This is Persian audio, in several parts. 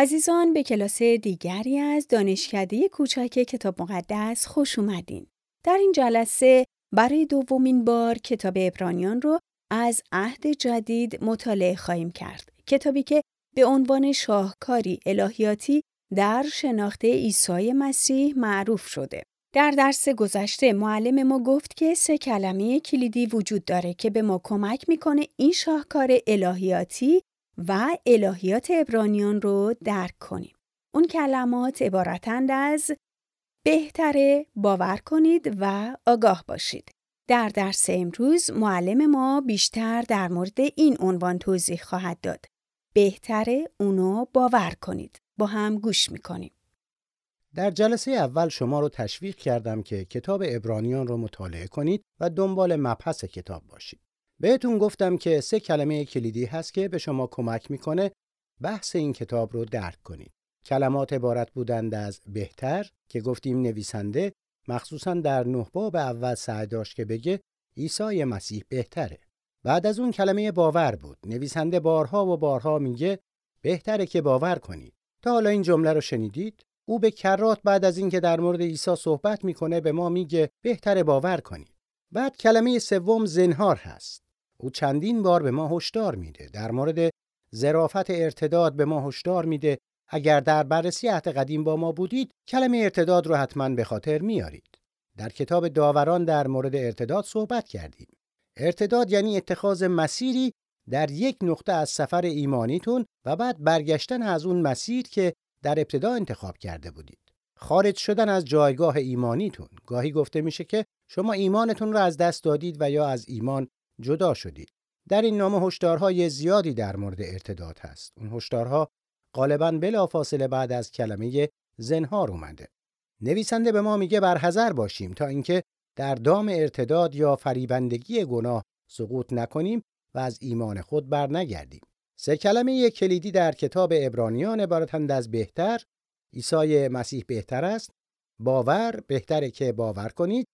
عزیزان به کلاس دیگری از دانشکده کوچک کتاب مقدس خوش اومدین. در این جلسه برای دومین بار کتاب ابرانیان رو از عهد جدید مطالعه خواهیم کرد. کتابی که به عنوان شاهکاری الهیاتی در شناخت عیسی مسیح معروف شده. در درس گذشته معلم ما گفت که سه کلمه کلیدی وجود داره که به ما کمک می‌کنه این شاهکار الهیاتی و الهیات ابرانیان رو درک کنیم. اون کلمات عبارتند از بهتره باور کنید و آگاه باشید. در درس امروز معلم ما بیشتر در مورد این عنوان توضیح خواهد داد. بهتره اونو باور کنید. با هم گوش می‌کنیم. در جلسه اول شما رو تشویق کردم که کتاب ابرانیان رو مطالعه کنید و دنبال مبحث کتاب باشید. بهتون گفتم که سه کلمه کلیدی هست که به شما کمک می‌کنه بحث این کتاب رو درک کنید. کلمات عبارت بودند از بهتر که گفتیم نویسنده مخصوصا در نه باب اول سعی داشت که بگه عیسی مسیح بهتره. بعد از اون کلمه باور بود. نویسنده بارها و بارها میگه بهتره که باور کنید. تا حالا این جمله رو شنیدید؟ او به کرات بعد از اینکه در مورد عیسی صحبت می‌کنه به ما میگه بهتره باور کنید. بعد کلمه سوم زنهار هست. او چندین بار به ما هشدار میده. در مورد ظرافت ارتداد به ما هشدار میده. اگر در بررسی عهد قدیم با ما بودید کلمه ارتداد رو حتما به خاطر میارید در کتاب داوران در مورد ارتداد صحبت کردیم. ارتداد یعنی اتخاذ مسیری در یک نقطه از سفر ایمانیتون و بعد برگشتن از اون مسیر که در ابتدا انتخاب کرده بودید. خارج شدن از جایگاه ایمانیتون. گاهی گفته میشه که شما ایمانتون رو از دست دادید و یا از ایمان جدا شدید. در این نامه هشدارهای زیادی در مورد ارتداد هست. اون هشدارها غالبا بلافاصله بعد از کلمه زنهار اومده. نویسنده به ما میگه برحذر باشیم تا اینکه در دام ارتداد یا فریبندگی گناه سقوط نکنیم و از ایمان خود بر نگردیم. سه کلمه کلیدی در کتاب ابرانیان عبارتند از بهتر، عیسی مسیح بهتر است، باور بهتره که باور کنید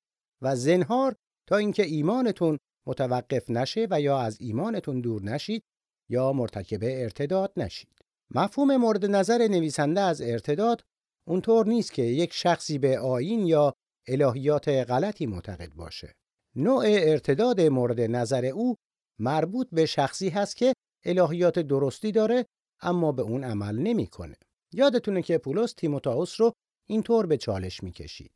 و زنهار تا اینکه ایمانتون متوقف نشه و یا از ایمانتون دور نشید یا مرتکب ارتداد نشید. مفهوم مورد نظر نویسنده از ارتداد اونطور نیست که یک شخصی به آین یا الهیات غلطی معتقد باشه. نوع ارتداد مورد نظر او مربوط به شخصی هست که الهیات درستی داره اما به اون عمل نمی‌کنه. یادتونه که پولس تیموتائوس رو اینطور به چالش می‌کشید.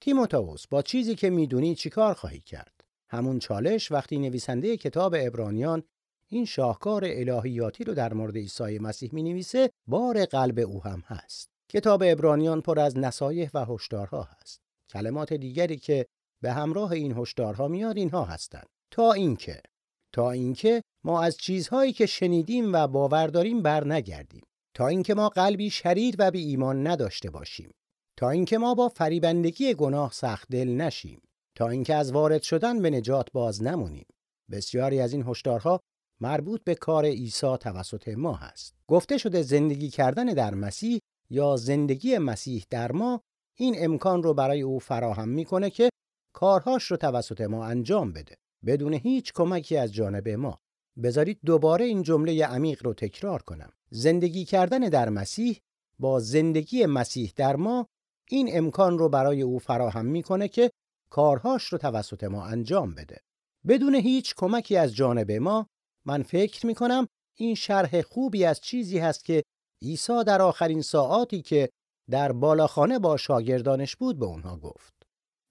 تیموتائوس با چیزی که می‌دونی چیکار خواهی کرد؟ همون چالش وقتی نویسنده کتاب ابرانیان این شاهکار الهیاتی رو در مورد عیسی مسیح می نویسه بار قلب او هم هست. کتاب ابرانیان پر از نصایح و هشدارها هست. کلمات دیگری که به همراه این هشدارها میاد اینها هستند. تا اینکه تا اینکه ما از چیزهایی که شنیدیم و باور داریم بر نگردیم. تا اینکه ما قلبی شریر و بی ایمان نداشته باشیم. تا اینکه ما با فریبندگی گناه سخت دل نشیم. تا اینکه از وارد شدن به نجات باز نمونیم. بسیاری از این هشدارها مربوط به کار عیسی توسط ما هست. گفته شده زندگی کردن در مسیح یا زندگی مسیح در ما این امکان رو برای او فراهم می‌کنه که کارهاش رو توسط ما انجام بده بدون هیچ کمکی از جانب ما. بذارید دوباره این جمله عمیق رو تکرار کنم. زندگی کردن در مسیح با زندگی مسیح در ما این امکان رو برای او فراهم می‌کنه که کارهاش رو توسط ما انجام بده. بدون هیچ کمکی از جانب ما من فکر می کنم این شرح خوبی از چیزی هست که عیسی در آخرین ساعاتی که در بالاخانه با شاگردانش بود به اونها گفت.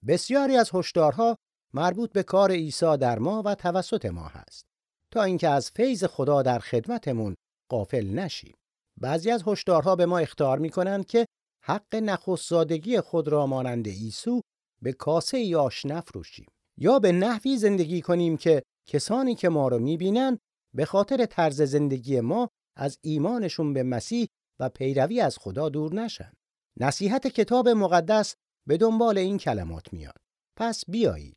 بسیاری از هشدارها مربوط به کار عیسی در ما و توسط ما هست تا اینکه از فیض خدا در خدمتمون قافل نشیم. بعضی از هشدارها به ما اختار می‌کنند که حق نخستزادگی خود را مانند عیسی به کاسه یاش نفروشیم یا به نحوی زندگی کنیم که کسانی که ما رو می‌بینن به خاطر طرز زندگی ما از ایمانشون به مسیح و پیروی از خدا دور نشن. نصیحت کتاب مقدس به دنبال این کلمات میاد. پس بیایید.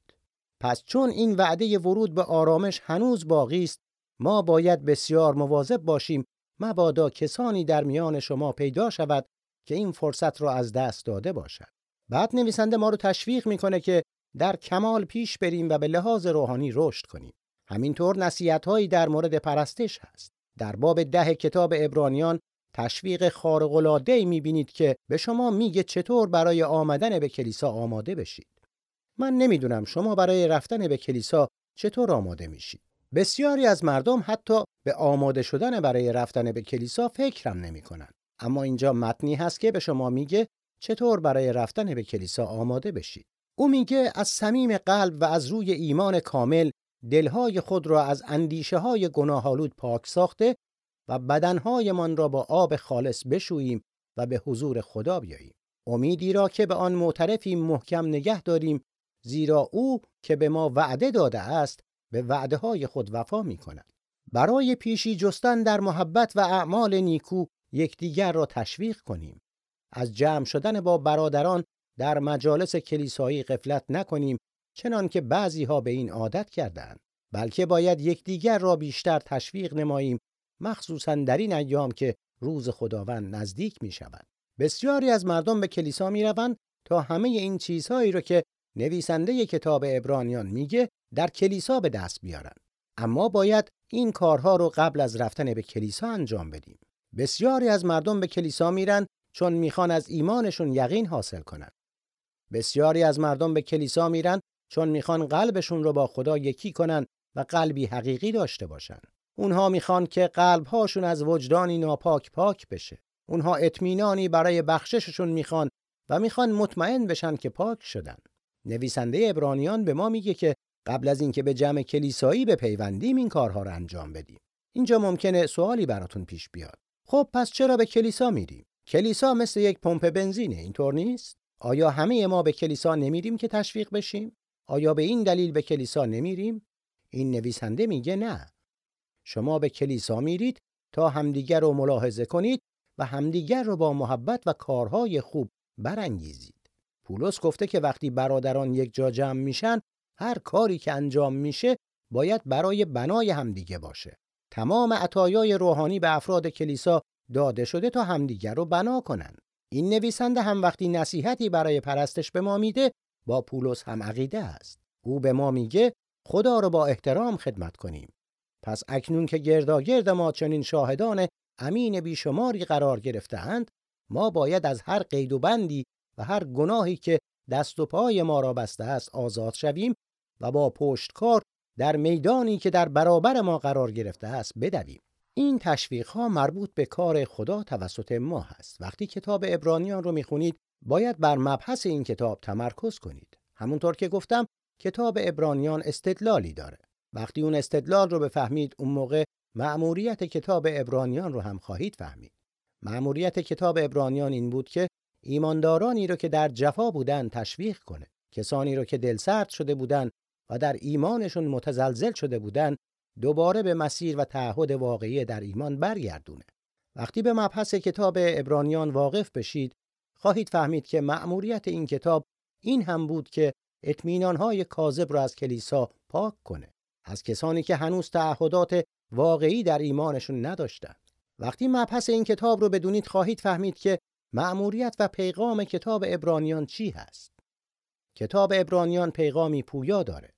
پس چون این وعده ورود به آرامش هنوز باقی است، ما باید بسیار مواظب باشیم مبادا کسانی در میان شما پیدا شود که این فرصت را از دست داده باشد. بعد نویسنده ما رو تشویق می‌کنه که در کمال پیش بریم و به لحاظ روحانی رشد کنیم. همینطور نصیحت هایی در مورد پرستش هست. در باب ده کتاب ابرانیان تشویق خارق العاده می‌بینید که به شما میگه چطور برای آمدن به کلیسا آماده بشید. من نمی‌دونم شما برای رفتن به کلیسا چطور آماده میشید. بسیاری از مردم حتی به آماده شدن برای رفتن به کلیسا فکرم نمی‌کنن. اما اینجا متنی هست که به شما میگه چطور برای رفتن به کلیسا آماده بشید. او میگه از صمیم قلب و از روی ایمان کامل دلهای خود را از اندیشه های گناهالود پاک ساخته و بدنهایمان را با آب خالص بشوییم و به حضور خدا بیاییم. امیدی را که به آن معترفیم محکم نگه داریم زیرا او که به ما وعده داده است به وعده های خود وفا می کند. برای پیشی جستن در محبت و اعمال نیکو یکدیگر را تشویق کنیم. از جمع شدن با برادران در مجالس کلیسایی قفلت نکنیم چنان که بعضی ها به این عادت کردند بلکه باید یکدیگر را بیشتر تشویق نماییم مخصوصا در این ایام که روز خداوند نزدیک می شود. بسیاری از مردم به کلیسا می روند تا همه این چیزهایی را که نویسنده کتاب ابرانیان میگه در کلیسا به دست بیارن. اما باید این کارها رو قبل از رفتن به کلیسا انجام بدیم. بسیاری از مردم به کلیسا میرن چون می‌خوان از ایمانشون یقین حاصل کنن. بسیاری از مردم به کلیسا میرن چون می‌خوان قلبشون رو با خدا یکی کنن و قلبی حقیقی داشته باشن. اونها می‌خوان که قلبهاشون از وجدانی ناپاک پاک بشه. اونها اطمینانی برای بخشششون می‌خوان و می‌خوان مطمئن بشن که پاک شدن. نویسنده ابرانیان به ما میگه که قبل از اینکه به جمع کلیسایی بپیوندیم این کارها رو انجام بدیم. اینجا ممکنه سوالی براتون پیش بیاد. خب پس چرا به کلیسا میریم؟ کلیسا مثل یک پمپ بنزینه اینطور نیست؟ آیا همه ما به کلیسا نمیریم که تشویق بشیم؟ آیا به این دلیل به کلیسا نمیریم؟ این نویسنده میگه نه. شما به کلیسا میرید تا همدیگر رو ملاحظه کنید و همدیگر رو با محبت و کارهای خوب برانگیزید. پولس گفته که وقتی برادران یک جا جمع میشن هر کاری که انجام میشه باید برای بنای همدیگه باشه. تمام عطایای روحانی به افراد کلیسا داده شده تا همدیگر رو بنا کنن. این نویسنده هم وقتی نصیحتی برای پرستش به ما میده با پولس هم عقیده است. او به ما میگه خدا رو با احترام خدمت کنیم. پس اکنون که گرداگرد ما چنین شاهدان امین بیشماری قرار گرفتهاند ما باید از هر قید و بندی و هر گناهی که دست و پای ما را بسته است آزاد شویم و با پشتکار در میدانی که در برابر ما قرار گرفته است بدویم این تشویق ها مربوط به کار خدا توسط ما هست. وقتی کتاب ابرانیان رو می‌خونید باید بر مبحث این کتاب تمرکز کنید. همونطور که گفتم کتاب ابرانیان استدلالی داره. وقتی اون استدلال رو بفهمید اون موقع مأموریت کتاب ابرانیان رو هم خواهید فهمید. مأموریت کتاب ابرانیان این بود که ایماندارانی رو که در جفا بودن تشویق کنه. کسانی رو که دلسرد شده بودن و در ایمانشون متزلزل شده بودن دوباره به مسیر و تعهد واقعی در ایمان برگردونه وقتی به مبحث کتاب ابرانیان واقف بشید خواهید فهمید که مأموریت این کتاب این هم بود که اطمینانهای کاذب را از کلیسا پاک کنه از کسانی که هنوز تعهدات واقعی در ایمانشون نداشتند وقتی مبحث این کتاب رو بدونید خواهید فهمید که مأموریت و پیغام کتاب ابرانیان چی هست؟ کتاب ابرانیان پیغامی پویا داره.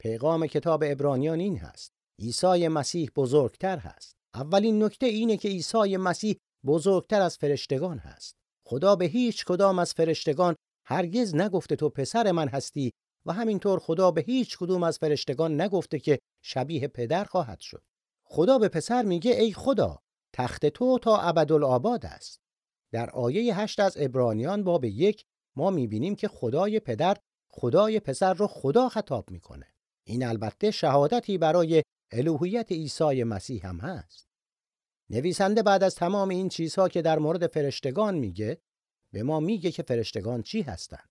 پیغام کتاب ابرانیان این هست. عیسی مسیح بزرگتر هست. اولین نکته اینه که عیسی مسیح بزرگتر از فرشتگان هست. خدا به هیچ کدام از فرشتگان هرگز نگفته تو پسر من هستی و همینطور خدا به هیچ کدوم از فرشتگان نگفته که شبیه پدر خواهد شد. خدا به پسر میگه ای خدا تخت تو تا ابدالآباد است. در آیه هشت از ابرانیان باب یک ما می‌بینیم که خدای پدر خدای پسر رو خدا خطاب می‌کنه. این البته شهادتی برای الوهیت عیسی مسیح هم هست. نویسنده بعد از تمام این چیزها که در مورد فرشتگان میگه به ما میگه که فرشتگان چی هستند.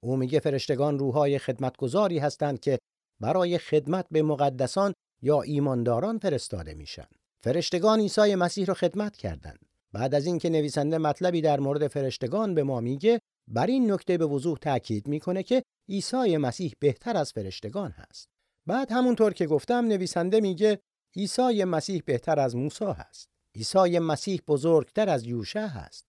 او میگه فرشتگان روحای خدمتگذاری هستند که برای خدمت به مقدسان یا ایمانداران فرستاده میشن. فرشتگان عیسی مسیح رو خدمت کردند. بعد از اینکه نویسنده مطلبی در مورد فرشتگان به ما میگه بر این نکته به وضوح تاکید می‌کنه که عیسی مسیح بهتر از فرشتگان هست بعد همونطور که گفتم نویسنده میگه عیسی مسیح بهتر از موسی هست عیسی مسیح بزرگتر از یوشع هست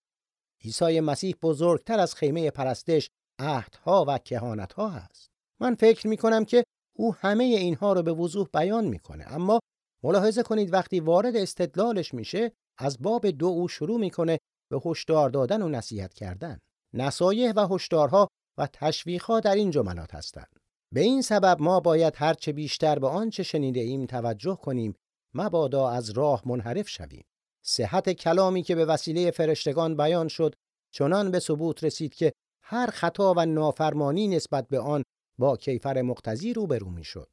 عیسی مسیح بزرگتر از خیمه پرستش عهدها و کهانتها هست من فکر می‌کنم که او همه اینها رو به وضوح بیان می‌کنه اما ملاحظه کنید وقتی وارد استدلالش میشه از باب دو او شروع می‌کنه به هشدار دادن و نصیحت کردن. نصایح و هشدارها و تشویقها در این جملات هستند. به این سبب ما باید هرچه بیشتر به آنچه شنیده ایم توجه کنیم مبادا از راه منحرف شویم. صحت کلامی که به وسیله فرشتگان بیان شد چنان به ثبوت رسید که هر خطا و نافرمانی نسبت به آن با کیفر مقتضی روبرو می‌شد.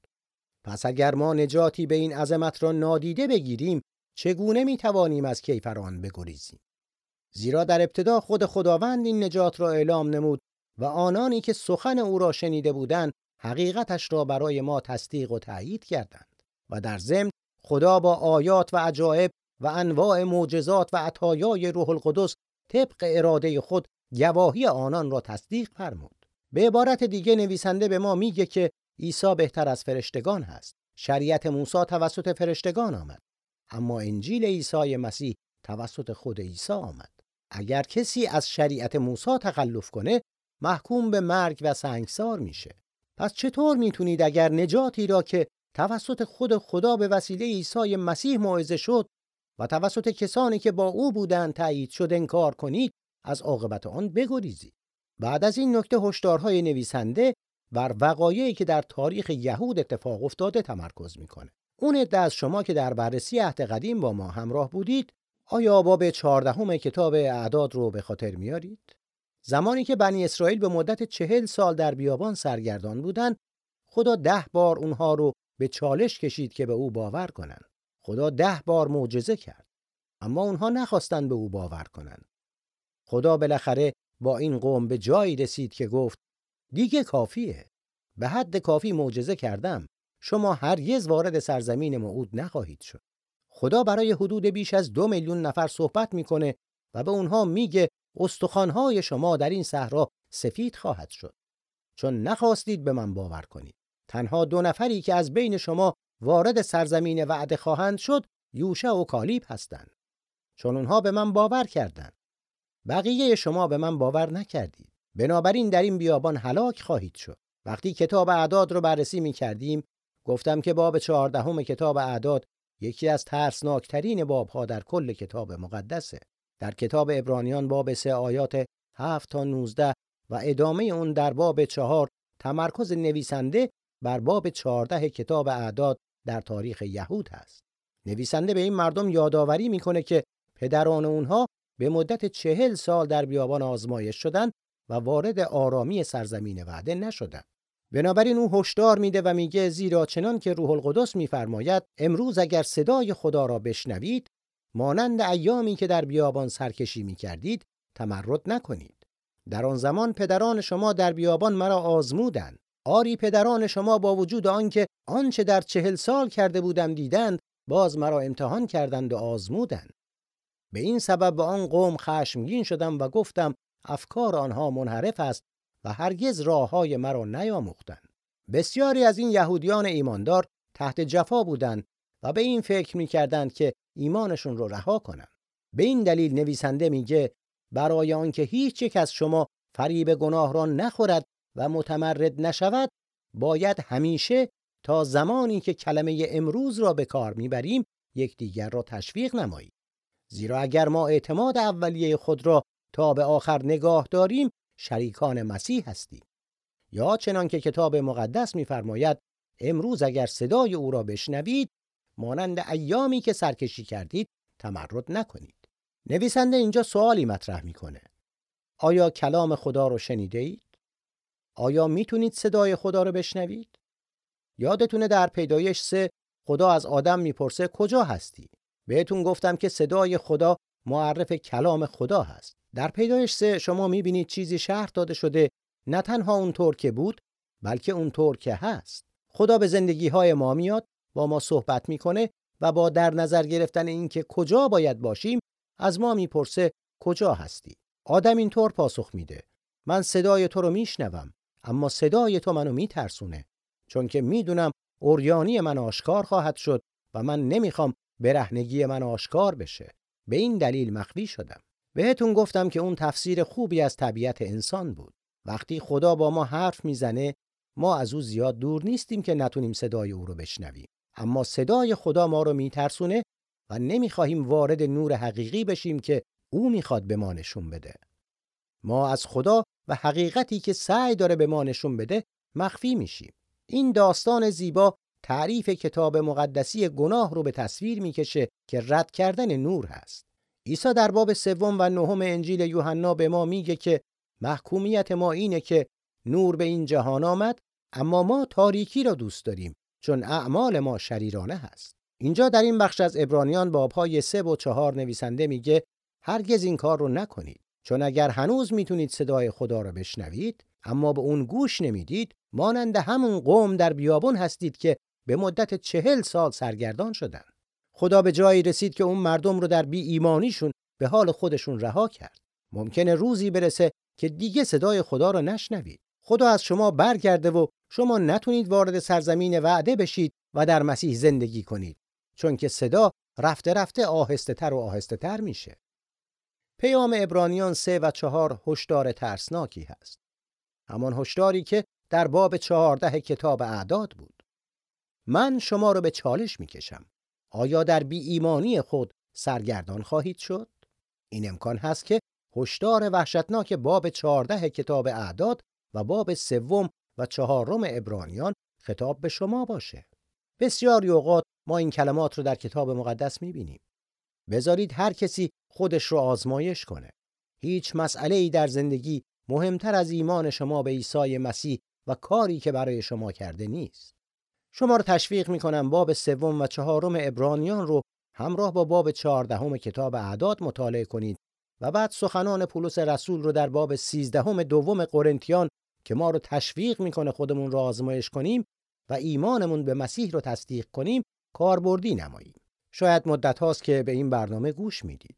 پس اگر ما نجاتی به این عظمت را نادیده بگیریم چگونه می توانیم از کیفر آن بگریزیم زیرا در ابتدا خود خداوند این نجات را اعلام نمود و آنانی که سخن او را شنیده بودند حقیقتش را برای ما تصدیق و تأیید کردند و در ضمن خدا با آیات و عجایب و انواع معجزات و عطایای روح القدس طبق اراده خود گواهی آنان را تصدیق فرمود. به عبارت دیگه نویسنده به ما میگه که عیسی بهتر از فرشتگان هست. شریعت موسی توسط فرشتگان آمد. اما انجیل عیسی مسیح توسط خود عیسی آمد. اگر کسی از شریعت موسی تخلف کنه محکوم به مرگ و سنگسار میشه. پس چطور می‌تونید اگر نجاتی را که توسط خود خدا به وسیله عیسی مسیح موعظه شد و توسط کسانی که با او بودند تایید شد انکار کنید از عاقبت آن بگریزید. بعد از این نکته هشدارهای نویسنده بر وقایعی که در تاریخ یهود اتفاق افتاده تمرکز می‌کنه. اون عده از شما که در بررسی عهد قدیم با ما همراه بودید آیا باب چهاردهم کتاب اعداد رو به خاطر میارید زمانی که بنی اسرائیل به مدت چهل سال در بیابان سرگردان بودند خدا ده بار اونها رو به چالش کشید که به او باور کنند. خدا ده بار معجزه کرد اما اونها نخواستند به او باور کنند. خدا بالاخره با این قوم به جایی رسید که گفت دیگه کافیه به حد کافی معجزه کردم شما هرگز وارد سرزمین موعود نخواهید شد. خدا برای حدود بیش از دو میلیون نفر صحبت می‌کنه و به اونها میگه استخوانهای شما در این صحرا سفید خواهد شد. چون نخواستید به من باور کنید. تنها دو نفری که از بین شما وارد سرزمین وعده خواهند شد یوشع و کالیب هستند. چون اونها به من باور کردند. بقیه شما به من باور نکردید. بنابراین در این بیابان هلاک خواهید شد. وقتی کتاب اعداد رو بررسی می کردیم گفتم که باب چهاردهم کتاب اعداد یکی از ترسناکترین بابها در کل کتاب مقدسه. در کتاب ابرانیان باب سه آیات هفت تا 19 و ادامه اون در باب چهار تمرکز نویسنده بر باب چهارده کتاب اعداد در تاریخ یهود هست نویسنده به این مردم یادآوری می‌کنه که پدران اونها به مدت چهل سال در بیابان آزمایش شدند و وارد آرامی سرزمین وعده نشدند. بنابراین او هشدار میده و میگه زیرا چنان که روح القدس میفرماید امروز اگر صدای خدا را بشنوید مانند ایامی که در بیابان سرکشی می‌کردید تمرد نکنید. در آن زمان پدران شما در بیابان مرا آزمودند. آری پدران شما با وجود آنکه آنچه در چهل سال کرده بودم دیدند باز مرا امتحان کردند و آزمودند. به این سبب به آن قوم خشمگین شدم و گفتم افکار آنها منحرف است و هرگز راه های مرا نیاموختند. بسیاری از این یهودیان ایماندار تحت جفا بودند و به این فکر می‌کردند که ایمانشون رو رها کنند. به این دلیل نویسنده میگه برای آنکه هیچ یک از شما فریب گناه را نخورد و متمرد نشود باید همیشه تا زمانی که کلمه امروز را به کار می‌بریم یکدیگر را تشویق نماییم زیرا اگر ما اعتماد اولیه خود را تا به آخر نگاه داریم شریکان مسیح هستیم یا چنان که کتاب مقدس می‌فرماید امروز اگر صدای او را بشنوید مانند ایامی که سرکشی کردید تمرد نکنید نویسنده اینجا سوالی مطرح می‌کنه آیا کلام خدا رو شنیده اید؟ آیا می‌تونید صدای خدا رو بشنوید؟ یادتونه در پیدایش سه خدا از آدم می‌پرسه کجا هستی؟ بهتون گفتم که صدای خدا معرف کلام خدا هست. در پیدایش سه شما می‌بینید چیزی شهر داده شده نه تنها اونطور که بود بلکه اونطور که هست. خدا به زندگی های ما میاد با ما صحبت می‌کنه و با در نظر گرفتن اینکه کجا باید باشیم از ما می‌پرسه کجا هستی. آدم اینطور پاسخ میده. من صدای تو رو میشنوم اما صدای تو منو میترسونه. چون که می‌دونم اوریانی من آشکار خواهد شد و من نمی‌خوام برهنگی من آشکار بشه. به این دلیل مخفی شدم. بهتون گفتم که اون تفسیر خوبی از طبیعت انسان بود. وقتی خدا با ما حرف می‌زنه ما از او زیاد دور نیستیم که نتونیم صدای او رو بشنویم. اما صدای خدا ما رو میترسونه و نمی‌خواهیم وارد نور حقیقی بشیم که او می‌خواد به ما نشون بده. ما از خدا و حقیقتی که سعی داره به ما نشون بده مخفی میشیم. این داستان زیبا تعریف کتاب مقدسی گناه رو به تصویر می‌کشه که رد کردن نور هست. عیسی در باب سوم و نهم انجیل یوحنا به ما میگه که محکومیت ما اینه که نور به این جهان آمد اما ما تاریکی را دوست داریم چون اعمال ما شریرانه هست. اینجا در این بخش از ابرانیان بابهای سه و چهار نویسنده میگه هرگز این کار رو نکنید. چون اگر هنوز می‌تونید صدای خدا را بشنوید اما به اون گوش نمی‌دید مانند همون قوم در بیابون هستید که به مدت چهل سال سرگردان شدن. خدا به جایی رسید که اون مردم رو در بی ایمانیشون به حال خودشون رها کرد. ممکنه روزی برسه که دیگه صدای خدا را نشنوید. خدا از شما برگرده و شما نتونید وارد سرزمین وعده بشید و در مسیح زندگی کنید چون که صدا رفته رفته آهسته تر و آهسته تر میشه. پیام ابرانیان سه و چهار هشدار ترسناکی هست. همان هشداری که در باب چهارده کتاب اعداد بود. من شما رو به چالش می‌کشم. آیا در بی ایمانی خود سرگردان خواهید شد؟ این امکان هست که هشدار وحشتناک باب چهارده کتاب اعداد و باب سوم و چهارم ابرانیان خطاب به شما باشه. بسیاری اوقات ما این کلمات رو در کتاب مقدس می‌بینیم. بذارید هر کسی خودش رو آزمایش کنه. هیچ مسئله ای در زندگی مهمتر از ایمان شما به عیسی مسیح و کاری که برای شما کرده نیست. شما رو تشویق می‌کنم باب سوم و چهارم ابرانیان رو همراه با باب چهاردهم کتاب اعداد مطالعه کنید و بعد سخنان پولس رسول رو در باب سیزدهم دوم قرنتیان که ما رو تشویق می‌کنه خودمون رو آزمایش کنیم و ایمانمون به مسیح رو تصدیق کنیم کاربردی نماییم. شاید مدت هاست که به این برنامه گوش می‌دید.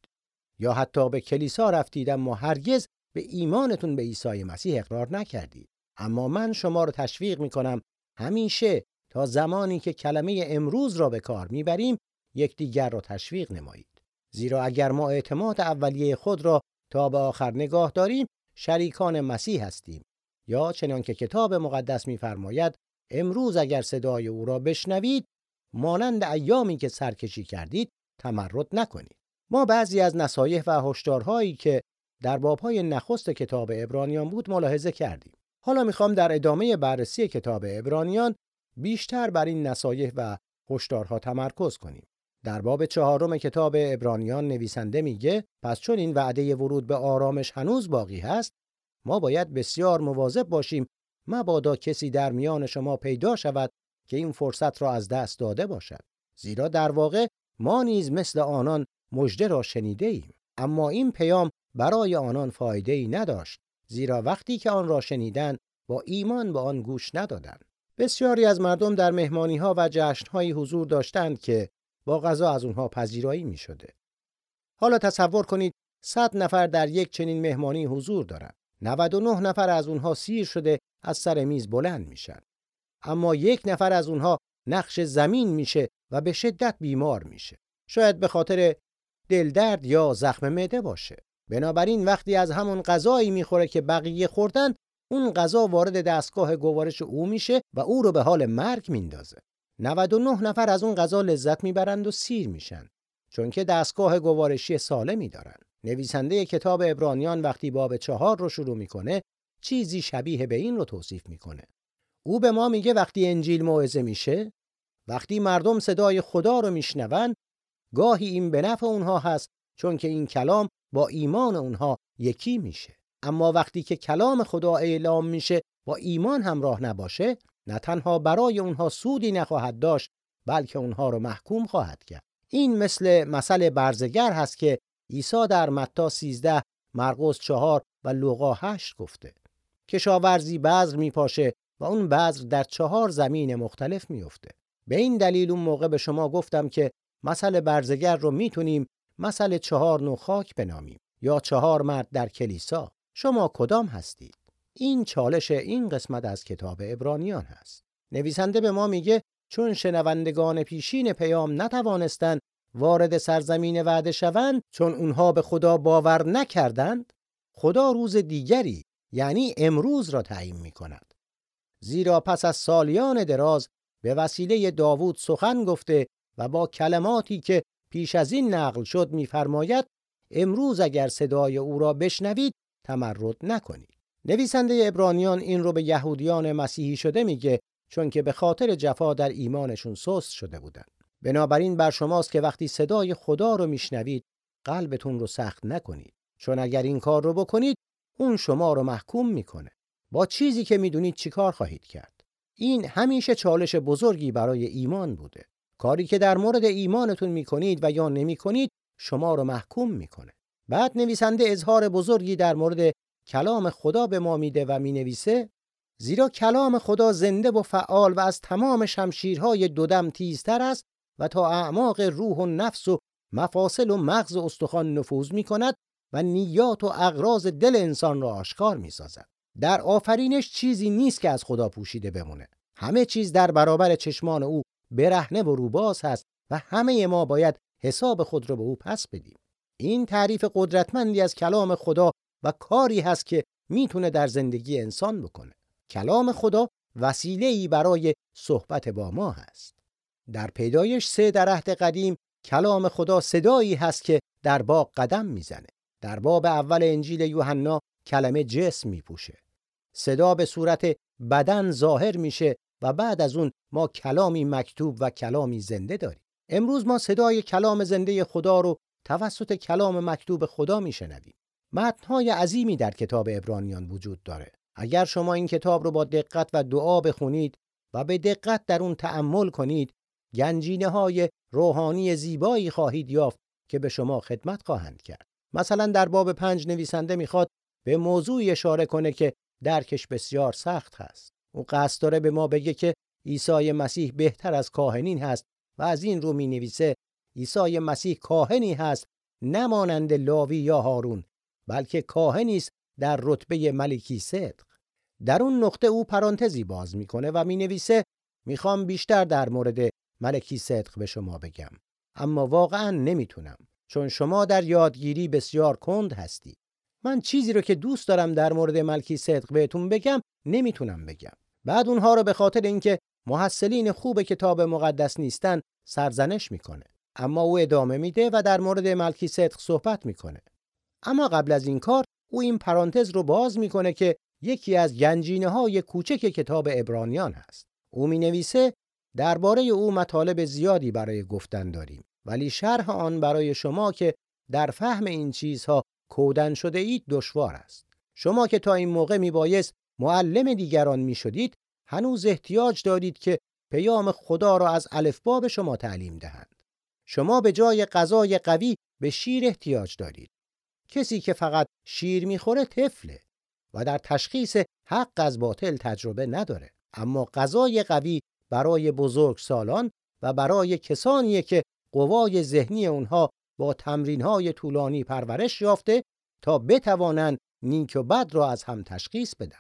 یا حتی به کلیسا رفتید اما هرگز به ایمانتون به عیسی مسیح اقرار نکردید. اما من شما رو تشویق می‌کنم همیشه تا زمانی که کلمه امروز را به کار می‌بریم یکدیگر را تشویق نمایید. زیرا اگر ما اعتماد اولیه خود را تا به آخر نگاه داریم شریکان مسیح هستیم. یا چنان که کتاب مقدس میفرماید امروز اگر صدای او را بشنوید مانند ایامی که سرکشی کردید تمرد نکنید. ما بعضی از نصایح و هشدارهایی که در بابهای نخست کتاب ابرانیان بود ملاحظه کردیم. حالا می‌خوام در ادامه بررسی کتاب ابرانیان بیشتر بر این نصایح و هشدارها تمرکز کنیم. در باب چهارم کتاب ابرانیان نویسنده میگه پس چون این وعده ورود به آرامش هنوز باقی هست ما باید بسیار مواظب باشیم مبادا کسی در میان شما پیدا شود که این فرصت را از دست داده باشد زیرا در واقع ما نیز مثل آنان مژده را شنیده ایم اما این پیام برای آنان فایده ای نداشت زیرا وقتی که آن را شنیدن با ایمان به آن گوش ندادند بسیاری از مردم در مهمانی ها و جشن های حضور داشتند که با غذا از اونها پذیرایی می شده. حالا تصور کنید صد نفر در یک چنین مهمانی حضور دارند. 99 نفر از اونها سیر شده از سر میز بلند میشن. اما یک نفر از اونها نقش زمین میشه و به شدت بیمار میشه. شاید به خاطر دلدرد یا زخم معده باشه. بنابراین وقتی از همون غذایی می‌خوره که بقیه خوردن اون غذا وارد دستگاه گوارش او میشه و او رو به حال مرگ میندازه 99 نفر از اون غذا لذت می‌برند و سیر میشن چون که دستگاه گوارشی سالمی دارن نویسنده کتاب ابرانیان وقتی باب چهار رو شروع می‌کنه چیزی شبیه به این رو توصیف می‌کنه. او به ما میگه وقتی انجیل موعظه میشه وقتی مردم صدای خدا رو میشنون گاهی این به نفع اونها هست چون که این کلام با ایمان اونها یکی میشه. اما وقتی که کلام خدا اعلام میشه با ایمان همراه نباشه نه تنها برای اونها سودی نخواهد داشت بلکه اونها رو محکوم خواهد کرد. این مثل مسئله برزگر هست که عیسی در متا 13 مرقس 4 و لوقا 8 گفته. کشاورزی بذر میپاشه و اون بذر در چهار زمین مختلف میفته به این دلیل اون موقع به شما گفتم که مسئله برزگر رو می‌تونیم مسئله چهار نوع خاک بنامیم یا چهار مرد در کلیسا. شما کدام هستید؟ این چالش این قسمت از کتاب ابرانیان هست. نویسنده به ما میگه چون شنوندگان پیشین پیام نتوانستند وارد سرزمین وعده شوند چون اونها به خدا باور نکردند خدا روز دیگری یعنی امروز را تعیین می کند. زیرا پس از سالیان دراز به وسیله داوود سخن گفته و با کلماتی که پیش از این نقل شد میفرماید امروز اگر صدای او را بشنوید تمرد نکنید نویسنده ابرانیان این رو به یهودیان مسیحی شده میگه چون که به خاطر جفا در ایمانشون سست شده بودند بنابراین بر شماست که وقتی صدای خدا رو میشنوید قلبتون رو سخت نکنید. چون اگر این کار رو بکنید اون شما رو محکوم می‌کنه. با چیزی که می‌دونید چیکار خواهید کرد؟ این همیشه چالش بزرگی برای ایمان بوده. کاری که در مورد ایمانتون می‌کنید و یا نمی‌کنید شما رو محکوم می‌کنه. بعد نویسنده اظهار بزرگی در مورد کلام خدا به ما میده و می‌نویسه زیرا کلام خدا زنده و فعال و از تمام شمشیرهای دودم تیزتر است و تا اعماق روح و نفس و مفاصل و مغز استخوان نفوذ می کند و نیات و اغراض دل انسان را آشکار می سازد. در آفرینش چیزی نیست که از خدا پوشیده بمونه. همه چیز در برابر چشمان او برهنه و روباز هست و همه ما باید حساب خود را به او پس بدیم. این تعریف قدرتمندی از کلام خدا و کاری هست که می‌تونه در زندگی انسان بکنه. کلام خدا وسیله برای صحبت با ما هست. در پیدایش سه در عهد قدیم کلام خدا صدایی هست که در باغ قدم می‌زنه. در باب اول انجیل یوحنا کلمه جسم میپوشه. صدا به صورت بدن ظاهر میشه و بعد از اون ما کلامی مکتوب و کلامی زنده داریم. امروز ما صدای کلام زنده خدا رو توسط کلام مکتوب خدا میشنویم. متنهای عظیمی در کتاب ابرانیان وجود داره. اگر شما این کتاب رو با دقت و دعا بخونید و به دقت در اون تأمل کنید گنجینه های روحانی زیبایی خواهید یافت که به شما خدمت خواهند کرد. مثلا در باب پنج نویسنده می‌خواد به موضوعی اشاره کنه که درکش بسیار سخت هست. او قصد داره به ما بگه که عیسی مسیح بهتر از کاهنین هست و از این رو می نویسه عیسی مسیح کاهنی هست نمانند لاوی یا هارون بلکه کاهنی است در رتبه ملکی صدق در اون نقطه او پرانتزی باز می‌کنه و می نویسه می‌خوام بیشتر در مورد ملکی صدق به شما بگم. اما واقعا نمی‌تونم چون شما در یادگیری بسیار کند هستی. من چیزی رو که دوست دارم در مورد ملکی صدق بهتون بگم نمی‌تونم بگم. بعد اونها رو به خاطر اینکه محصلین خوب کتاب مقدس نیستن سرزنش می‌کنه. اما او ادامه میده و در مورد ملکی صدق صحبت می‌کنه. اما قبل از این کار او این پرانتز رو باز می‌کنه که یکی از گنجینه های کوچک کتاب ابرانیان هست. او می نویسه درباره او مطالب زیادی برای گفتن داریم ولی شرح آن برای شما که در فهم این چیزها کودن شده اید دشوار است. شما که تا این موقع می بایست معلم دیگران می شدید هنوز احتیاج دارید که پیام خدا را از الفبا به شما تعلیم دهند. شما به جای غذای قوی به شیر احتیاج دارید. کسی که فقط شیر می‌خوره طفله و در تشخیص حق از باطل تجربه نداره اما غذای قوی برای بزرگ سالان و برای کسانی که قوای ذهنی اونها با تمرینهای طولانی پرورش یافته تا بتوانند نیک و بد را از هم تشخیص بدن.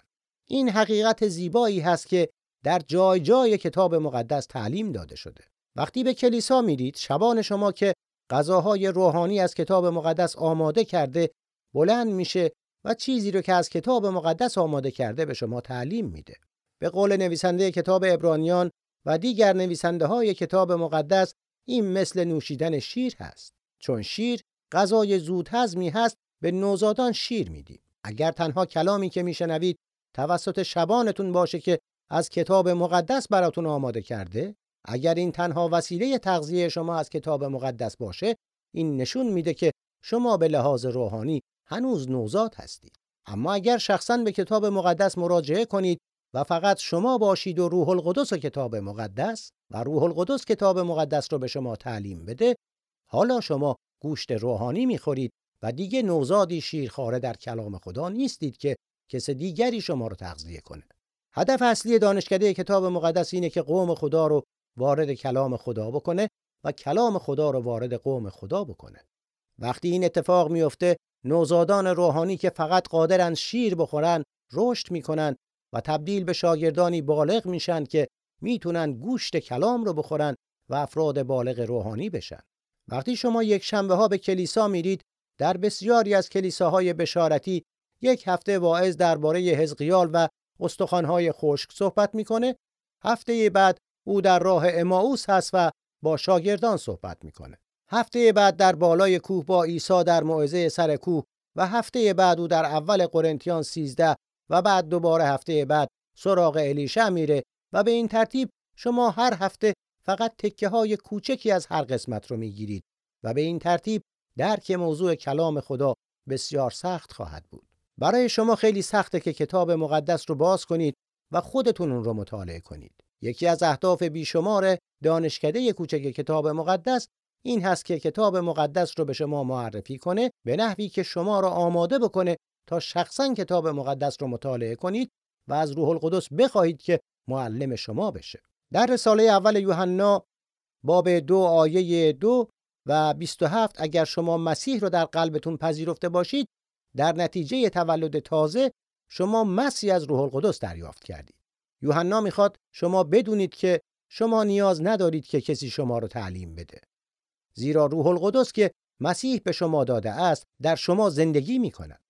این حقیقت زیبایی هست که در جای جای کتاب مقدس تعلیم داده شده. وقتی به کلیسا میرید شبان شما که غذاهای روحانی از کتاب مقدس آماده کرده بلند میشه و چیزی رو که از کتاب مقدس آماده کرده به شما تعلیم میده. به قول نویسنده کتاب ابرانیان و دیگر نویسنده های کتاب مقدس این مثل نوشیدن شیر هست. چون شیر غذای زود هضمی هست به نوزادان شیر میدیم. اگر تنها کلامی که میشنوید توسط شبانتون باشه که از کتاب مقدس براتون آماده کرده اگر این تنها وسیله تغذیه شما از کتاب مقدس باشه این نشون میده که شما به لحاظ روحانی هنوز نوزاد هستید. اما اگر شخصا به کتاب مقدس مراجعه کنید و فقط شما باشید و روح القدس و کتاب مقدس و روح القدس کتاب مقدس رو به شما تعلیم بده حالا شما گوشت روحانی می‌خورید و دیگه نوزادی شیرخواره در کلام خدا نیستید که کس دیگری شما رو تغذیه کنه. هدف اصلی دانشکده کتاب مقدس اینه که قوم خدا رو وارد کلام خدا بکنه و کلام خدا رو وارد قوم خدا بکنه. وقتی این اتفاق میفته نوزادان روحانی که فقط قادرن شیر بخورن رشد می‌کنن و تبدیل به شاگردانی بالغ میشن که می‌تونن گوشت کلام رو بخورن و افراد بالغ روحانی بشن. وقتی شما یک شنبه ها به کلیسا میرید در بسیاری از کلیساهای بشارتی یک هفته واعظ درباره حزقیال و استخوانهای خشک صحبت می‌کنه هفته بعد او در راه اماوس هست و با شاگردان صحبت می‌کنه. هفته بعد در بالای کوه با عیسی در موعظه سر کوه و هفته بعد او در اول قرنتیان 13 و بعد دوباره هفته بعد سراغ الیشع میره و به این ترتیب شما هر هفته فقط تکه های کوچکی از هر قسمت رو می‌گیرید و به این ترتیب درک موضوع کلام خدا بسیار سخت خواهد بود. برای شما خیلی سخته که کتاب مقدس رو باز کنید و خودتون اون رو مطالعه کنید. یکی از اهداف بیشمار دانشکده کوچک کتاب مقدس این هست که کتاب مقدس رو به شما معرفی کنه به نحوی که شما را آماده بکنه تا شخصا کتاب مقدس رو مطالعه کنید و از روح القدس بخواهید که معلم شما بشه. در رساله اول یوحنا باب دو آیه دو و 27 اگر شما مسیح رو در قلبتون پذیرفته باشید در نتیجه تولد تازه شما مسی از روح القدس دریافت کردید. یوحنا می‌خواد شما بدونید که شما نیاز ندارید که کسی شما رو تعلیم بده. زیرا روح القدس که مسیح به شما داده است در شما زندگی می کند.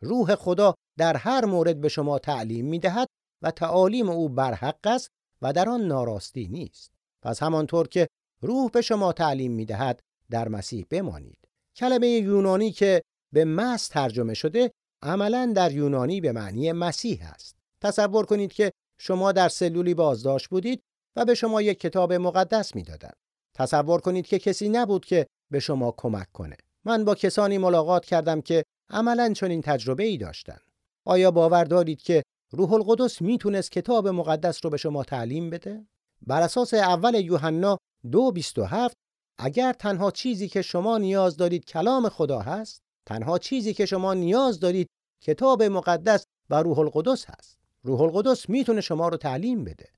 روح خدا در هر مورد به شما تعلیم می دهد و تعالیم او برحق است و در آن ناراستی نیست. پس همانطور که روح به شما تعلیم می دهد در مسیح بمانید. کلمه یونانی که به مس ترجمه شده عملا در یونانی به معنی مسیح است. تصور کنید که شما در سلولی بازداشت بودید و به شما یک کتاب مقدس می‌دادند. تصور کنید که کسی نبود که به شما کمک کنه. من با کسانی ملاقات کردم که عملا چنین تجربه ای داشتن. آیا باور دارید که روح القدس می‌تونست کتاب مقدس رو به شما تعلیم بده؟ بر اساس اول یوحنا 2:27 اگر تنها چیزی که شما نیاز دارید کلام خدا هست، تنها چیزی که شما نیاز دارید کتاب مقدس و روح القدس هست. روح القدس می‌تونه شما رو تعلیم بده.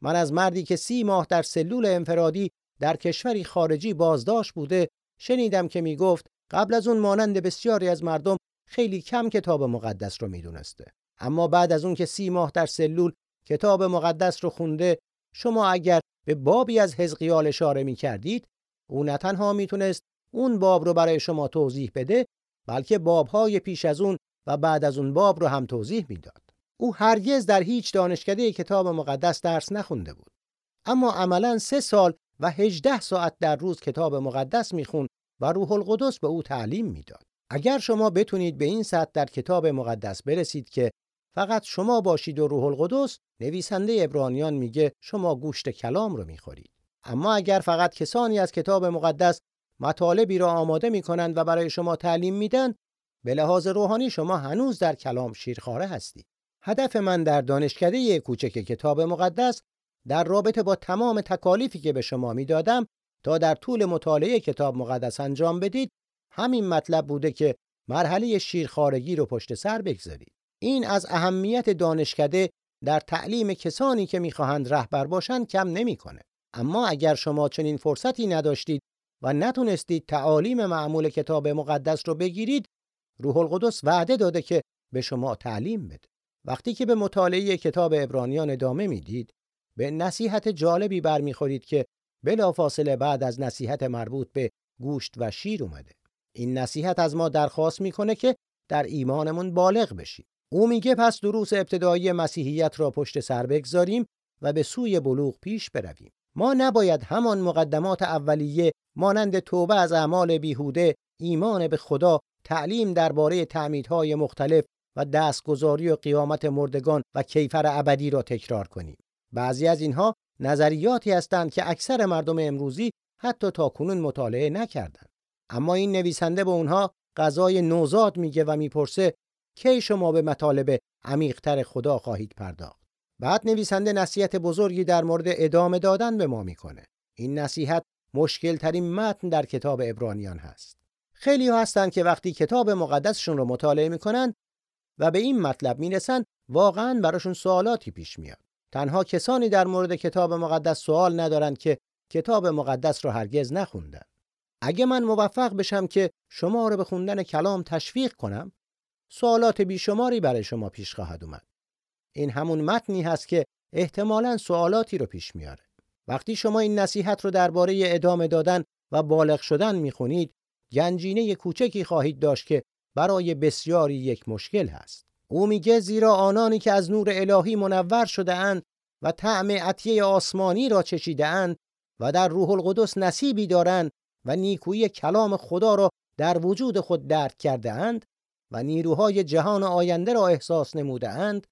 من از مردی که سی ماه در سلول انفرادی در کشوری خارجی بازداشت بوده شنیدم که می‌گفت قبل از اون مانند بسیاری از مردم خیلی کم کتاب مقدس رو می‌دونسته. اما بعد از اون که سی ماه در سلول کتاب مقدس رو خونده شما اگر به بابی از حزقیال اشاره می کردید او نه تنها می‌تونست اون باب رو برای شما توضیح بده بلکه بابهای پیش از اون و بعد از اون باب رو هم توضیح می‌داد. او هرگز در هیچ دانشکده کتاب مقدس درس نخونده بود. اما عملا سه سال و 18 ساعت در روز کتاب مقدس میخون و روح القدس به او تعلیم می‌داد. اگر شما بتونید به این سطح در کتاب مقدس برسید که فقط شما باشید و روح القدس نویسنده ابرانیان میگه شما گوشت کلام رو می‌خورید. اما اگر فقط کسانی از کتاب مقدس مطالبی را آماده می‌کنند و برای شما تعلیم میدن به لحاظ روحانی شما هنوز در کلام شیرخواره هستید. هدف من در دانشکده کوچک کتاب مقدس در رابطه با تمام تکالیفی که به شما می‌دادم تا در طول مطالعه کتاب مقدس انجام بدید همین مطلب بوده که مرحله شیرخارگی رو پشت سر بگذارید. این از اهمیت دانشکده در تعلیم کسانی که می‌خواهند رهبر باشند کم نمی‌کنه. اما اگر شما چنین فرصتی نداشتید و نتونستید تعالیم معمول کتاب مقدس رو بگیرید روح القدس وعده داده که به شما تعلیم بده. وقتی که به مطالعه کتاب ابرانیان ادامه می‌دید به نصیحت جالبی برمیخورید که بلافاصله بعد از نصیحت مربوط به گوشت و شیر اومده. این نصیحت از ما درخواست می‌کنه که در ایمانمون بالغ بشیم. او میگه پس دروس ابتدایی مسیحیت را پشت سر بگذاریم و به سوی بلوغ پیش برویم. ما نباید همان مقدمات اولیه مانند توبه از اعمال بیهوده ایمان به خدا تعلیم درباره تعمیدهای مختلف و دستگذاری و قیامت مردگان و کیفر ابدی را تکرار کنیم. بعضی از اینها نظریاتی هستند که اکثر مردم امروزی حتی تا کنون مطالعه نکردند. اما این نویسنده به اونها غذای نوزاد میگه و می‌پرسه کی شما به مطالب عمیقتر خدا خواهید پرداخت. بعد نویسنده نصیحت بزرگی در مورد ادامه دادن به ما می‌کنه. این نصیحت مشکل ترین متن در کتاب ابرانیان هست. خیلی ها هستند که وقتی کتاب مقدسشون رو مطالعه می‌کنن و به این مطلب می‌رسن واقعا براشون سوالاتی پیش میاد. تنها کسانی در مورد کتاب مقدس سوال ندارند که کتاب مقدس رو هرگز نخوندن. اگه من موفق بشم که شما رو به خوندن کلام تشویق کنم، سوالات بیشماری برای شما پیش خواهد اومد. این همون متنی هست که احتمالاً سوالاتی رو پیش میاره. وقتی شما این نصیحت رو درباره ادامه دادن و بالغ شدن می‌خونید، گنجینه کوچکی خواهید داشت که برای بسیاری یک مشکل هست. او میگه زیرا آنانی که از نور الهی منور شده اند و طعم عطیه آسمانی را چشیده اند و در روح القدس نصیبی دارند و نیکویی کلام خدا را در وجود خود درک کرده اند و نیروهای جهان آینده را احساس نموده اند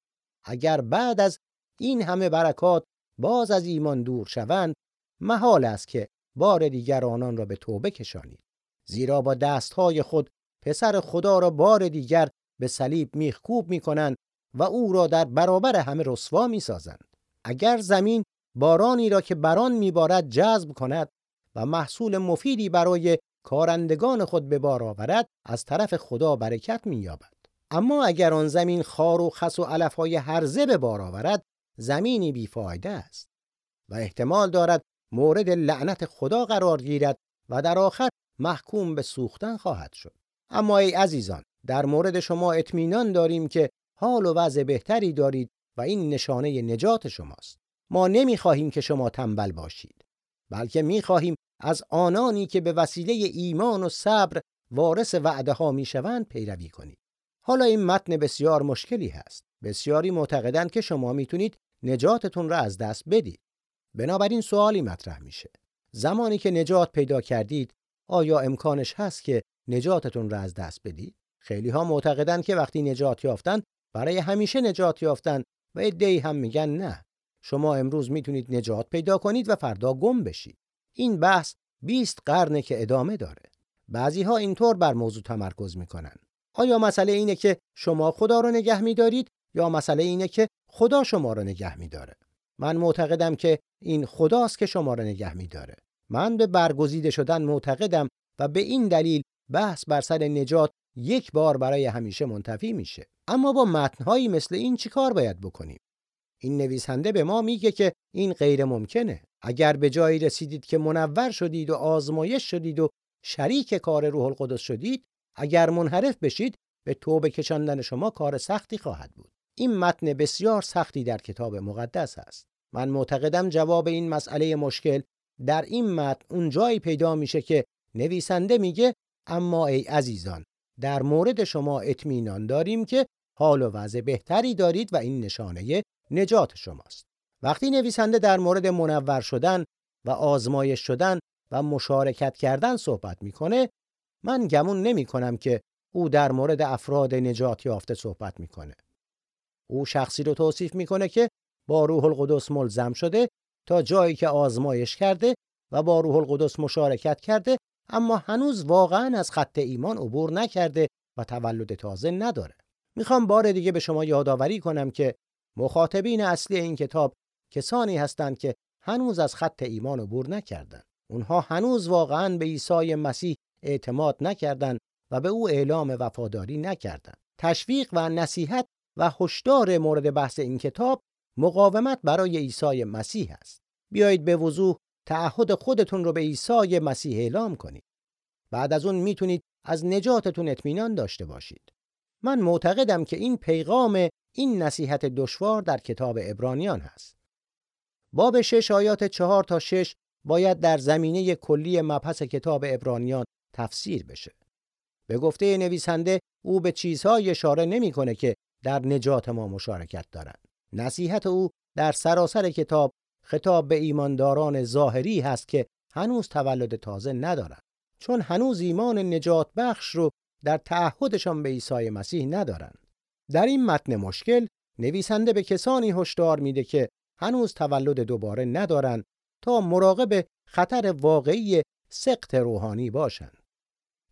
اگر بعد از این همه برکات باز از ایمان دور شوند محال است که بار دیگر آنان را به توبه کشانید. زیرا با دستهای خود پسر خدا را بار دیگر به صلیب میخکوب می‌کنند و او را در برابر همه رسوا می‌سازند. اگر زمین بارانی را که بران میبارد جذب کند و محصول مفیدی برای کارندگان خود به بار آورد از طرف خدا برکت مییابد. اما اگر آن زمین خار و خس و علفهای هرزه به بار آورد زمینی بیفایده است و احتمال دارد مورد لعنت خدا قرار گیرد و در آخر محکوم به سوختن خواهد شد. اما ای عزیزان در مورد شما اطمینان داریم که حال و وضع بهتری دارید و این نشانه نجات شماست. ما نمی‌خواهیم که شما تنبل باشید بلکه می‌خواهیم از آنانی که به وسیله ایمان و صبر وارث وعده ها می‌شوند پیروی کنید. حالا این متن بسیار مشکلی هست. بسیاری معتقدند که شما می‌تونید نجاتتون را از دست بدید. بنابراین سوالی مطرح میشه. زمانی که نجات پیدا کردید آیا امکانش هست که نجاتتون را از دست بدید؟ خیلی ها معتقدند که وقتی نجات یافتن برای همیشه نجات یافتن و ادعی هم میگن نه. شما امروز می‌تونید نجات پیدا کنید و فردا گم بشید. این بحث 20 قرنه که ادامه داره. بعضی ها اینطور بر موضوع تمرکز می‌کنن. آیا مسئله اینه که شما خدا رو نگه میدارید یا مسئله اینه که خدا شما رو نگه میداره؟ من معتقدم که این خداست که شما رو نگه میداره. من به برگزیده شدن معتقدم و به این دلیل بحث بر سر نجات یک بار برای همیشه منتفی میشه. اما با متنهایی مثل این چیکار باید بکنیم؟ این نویسنده به ما میگه که این غیر ممکنه. اگر به جایی رسیدید که منور شدید و آزمایش شدید و شریک کار روح القدس شدید اگر منحرف بشید به توبه کشاندن شما کار سختی خواهد بود. این متن بسیار سختی در کتاب مقدس است. من معتقدم جواب این مسئله مشکل در این متن اون جایی پیدا میشه که نویسنده میگه اما ای عزیزان در مورد شما اطمینان داریم که حال و وضع بهتری دارید و این نشانه نجات شماست. وقتی نویسنده در مورد منور شدن و آزمایش شدن و مشارکت کردن صحبت می‌کنه من گمون نمی کنم که او در مورد افراد نجات یافته صحبت می‌کنه. او شخصی رو توصیف می‌کنه که با روح القدس ملزم شده تا جایی که آزمایش کرده و با روح القدس مشارکت کرده اما هنوز واقعا از خط ایمان عبور نکرده و تولد تازه نداره. می‌خوام بار دیگه به شما یادآوری کنم که مخاطبین اصلی این کتاب کسانی هستند که هنوز از خط ایمان عبور نکردند. اونها هنوز واقعا به عیسی مسیح اعتماد نکردند و به او اعلام وفاداری نکردند. تشویق و نصیحت و هشدار مورد بحث این کتاب مقاومت برای عیسی مسیح است. بیایید به وضوح تعهد خودتون رو به عیسی مسیح اعلام کنید. بعد از اون می‌تونید از نجاتتون اطمینان داشته باشید. من معتقدم که این پیغام این نصیحت دشوار در کتاب ابرانیان هست. باب شش آیات چهار تا شش باید در زمینه کلی مبحث کتاب ابرانیان تفسیر بشه. به گفته نویسنده او به چیزهای اشاره نمی‌کنه که در نجات ما مشارکت دارند نصیحت او در سراسر کتاب خطاب به ایمانداران ظاهری هست که هنوز تولد تازه ندارند. چون هنوز ایمان نجات بخش رو در تعهدشان به عیسی مسیح ندارند. در این متن مشکل نویسنده به کسانی هشدار میده که هنوز تولد دوباره ندارند تا مراقب خطر واقعی سقط روحانی باشند.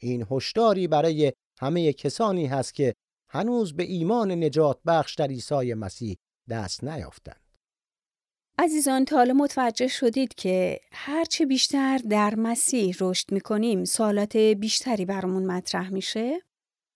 این هشداری برای همه کسانی هست که هنوز به ایمان نجات بخش در عیسی مسیح دست نیافتند. عزیزان تا حالا متوجه شدید که هرچه بیشتر در مسیح رشد می‌کنیم سوالات بیشتری برامون مطرح میشه؟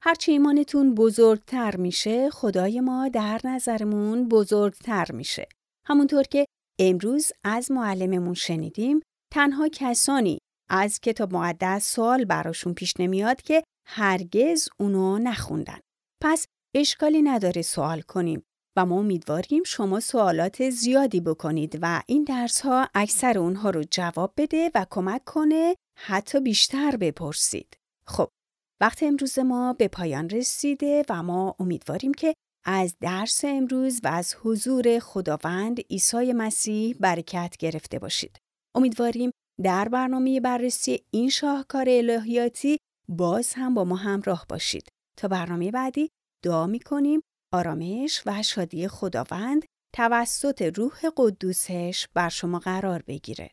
هرچه ایمانتون بزرگتر میشه خدای ما در نظرمون بزرگتر میشه. همونطور که امروز از معلممون شنیدیم تنها کسانی از کتاب مقدس سوال براشون پیش نمیاد که هرگز اونو نخوندن. پس اشکالی نداره سوال کنیم و ما امیدواریم شما سوالات زیادی بکنید و این درس ها اکثر اونها رو جواب بده و کمک کنه حتی بیشتر بپرسید. خب وقت امروز ما به پایان رسیده و ما امیدواریم که از درس امروز و از حضور خداوند عیسی مسیح برکت گرفته باشید. امیدواریم در برنامه بررسی این شاهکار الهیاتی باز هم با ما همراه باشید. تا برنامه بعدی دعا می‌کنیم آرامش و شادی خداوند توسط روح قدوسش بر شما قرار بگیره.